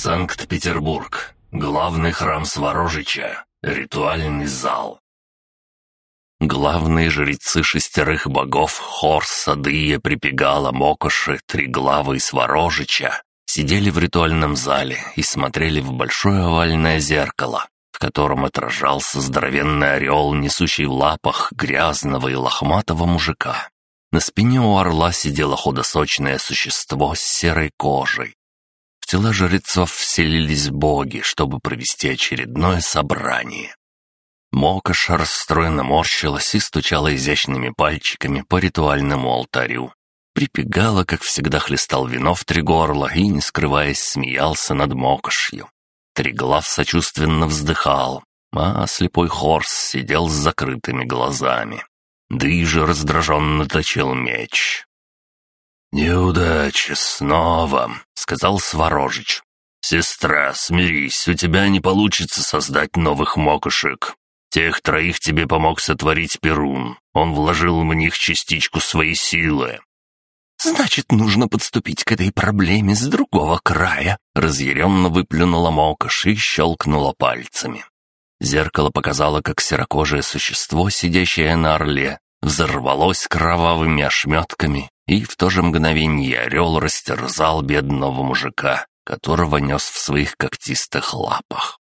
Санкт-Петербург. Главный храм Сворожича. Ритуальный зал. Главные жрецы шестерых богов Хорс, Садыя, Припегала, Мокоши, Триглава и Сворожича сидели в ритуальном зале и смотрели в большое овальное зеркало, в котором отражался здоровенный орел, несущий в лапах грязного и лохматого мужика. На спине у орла сидело худосочное существо с серой кожей. Тела жрецов вселились боги, чтобы провести очередное собрание. Мокош расстроенно морщилась и стучала изящными пальчиками по ритуальному алтарю. Припегала, как всегда, хлестал вино в три горла и, не скрываясь, смеялся над Мокошью. Триглав сочувственно вздыхал, а слепой Хорс сидел с закрытыми глазами. Дый же раздраженно точил меч. «Неудача снова», — сказал Сворожич. «Сестра, смирись, у тебя не получится создать новых мокошек. Тех троих тебе помог сотворить Перун. Он вложил в них частичку своей силы». «Значит, нужно подступить к этой проблеме с другого края», — разъяренно выплюнула Мокош и щелкнула пальцами. Зеркало показало, как серокожее существо, сидящее на орле, взорвалось кровавыми ошметками, и в то же мгновение орел растерзал бедного мужика, которого нес в своих когтистых лапах.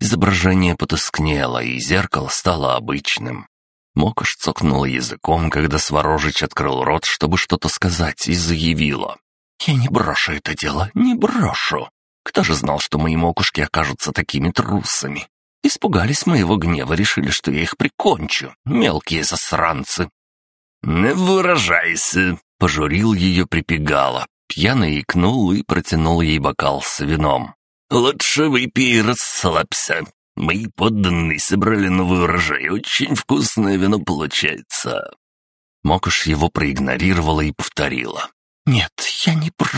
Изображение потускнело, и зеркало стало обычным. Мокош цокнула языком, когда Сворожич открыл рот, чтобы что-то сказать, и заявила. «Я не брошу это дело, не брошу. Кто же знал, что мои мокушки окажутся такими трусами? Испугались моего гнева, решили, что я их прикончу. Мелкие засранцы. «Не выражайся!» — пожурил ее припегало. Пьяно икнул и протянул ей бокал с вином. «Лучше выпей и расслабься. Мои подданные собрали новый урожай. Очень вкусное вино получается». Мокуш его проигнорировала и повторила. «Нет, я не прошу.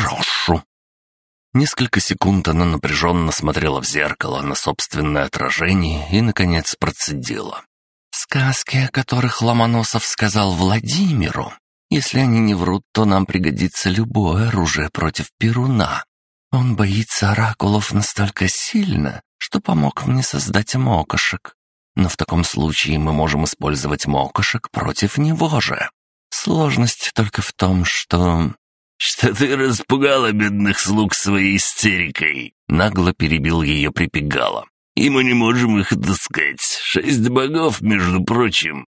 Несколько секунд она напряженно смотрела в зеркало на собственное отражение и, наконец, процедила. «Сказки, о которых Ломоносов сказал Владимиру, если они не врут, то нам пригодится любое оружие против Перуна. Он боится оракулов настолько сильно, что помог мне создать мокошек. Но в таком случае мы можем использовать мокошек против него же. Сложность только в том, что «Что ты распугала бедных слуг своей истерикой?» Нагло перебил ее припегало. «И мы не можем их отыскать. Шесть богов, между прочим».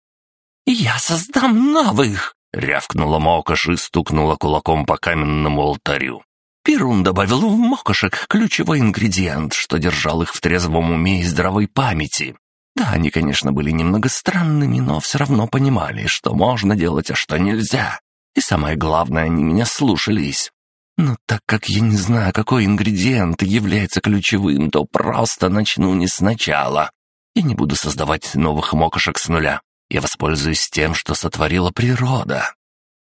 «Я создам новых!» — рявкнула Мокош и стукнула кулаком по каменному алтарю. Перун добавил в мокошек ключевой ингредиент, что держал их в трезвом уме и здравой памяти. Да, они, конечно, были немного странными, но все равно понимали, что можно делать, а что нельзя. И самое главное, они меня слушались. Но так как я не знаю, какой ингредиент является ключевым, то просто начну не сначала. И не буду создавать новых мокошек с нуля. Я воспользуюсь тем, что сотворила природа».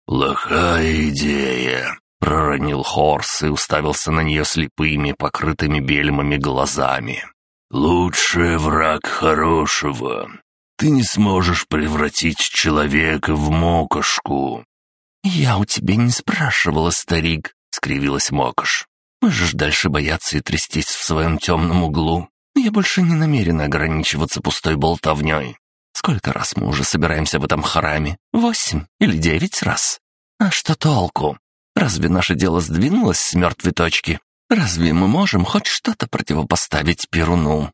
«Плохая идея», — проронил Хорс и уставился на нее слепыми, покрытыми бельмами глазами. «Лучший враг хорошего. Ты не сможешь превратить человека в мокошку. «Я у тебя не спрашивала, старик», — скривилась Мокош. «Можешь дальше бояться и трястись в своем темном углу. Я больше не намерен ограничиваться пустой болтовней. Сколько раз мы уже собираемся в этом храме? Восемь или девять раз? А что толку? Разве наше дело сдвинулось с мертвой точки? Разве мы можем хоть что-то противопоставить Перуну?»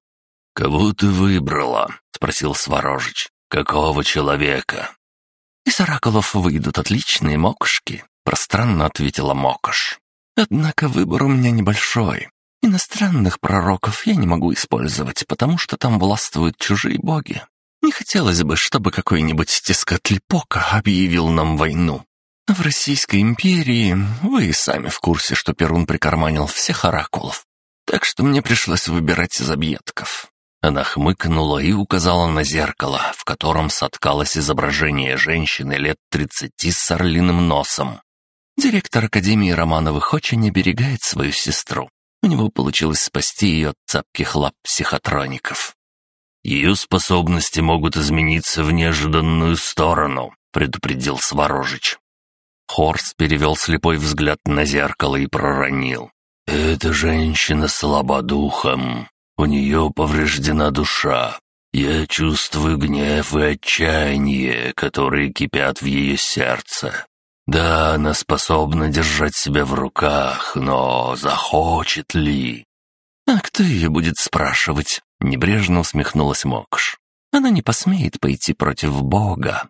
«Кого ты выбрала?» — спросил Сворожич. «Какого человека?» «Из оракулов выйдут отличные мокошки», — пространно ответила Мокош. «Однако выбор у меня небольшой. Иностранных пророков я не могу использовать, потому что там властвуют чужие боги. Не хотелось бы, чтобы какой-нибудь Тискотлипока объявил нам войну. В Российской империи вы сами в курсе, что Перун прикарманил всех оракулов. Так что мне пришлось выбирать из объедков. Она хмыкнула и указала на зеркало, в котором соткалось изображение женщины лет тридцати с орлиным носом. Директор Академии Романовых очень оберегает свою сестру. У него получилось спасти ее от цапких лап психотроников. «Ее способности могут измениться в неожиданную сторону», — предупредил Сворожич. Хорс перевел слепой взгляд на зеркало и проронил. Эта женщина слаба духом, у нее повреждена душа. Я чувствую гнев и отчаяние, которые кипят в ее сердце. Да, она способна держать себя в руках, но захочет ли? «А кто ее будет спрашивать?» — небрежно усмехнулась Мокш. «Она не посмеет пойти против Бога».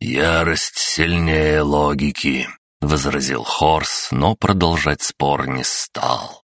«Ярость сильнее логики», — возразил Хорс, но продолжать спор не стал.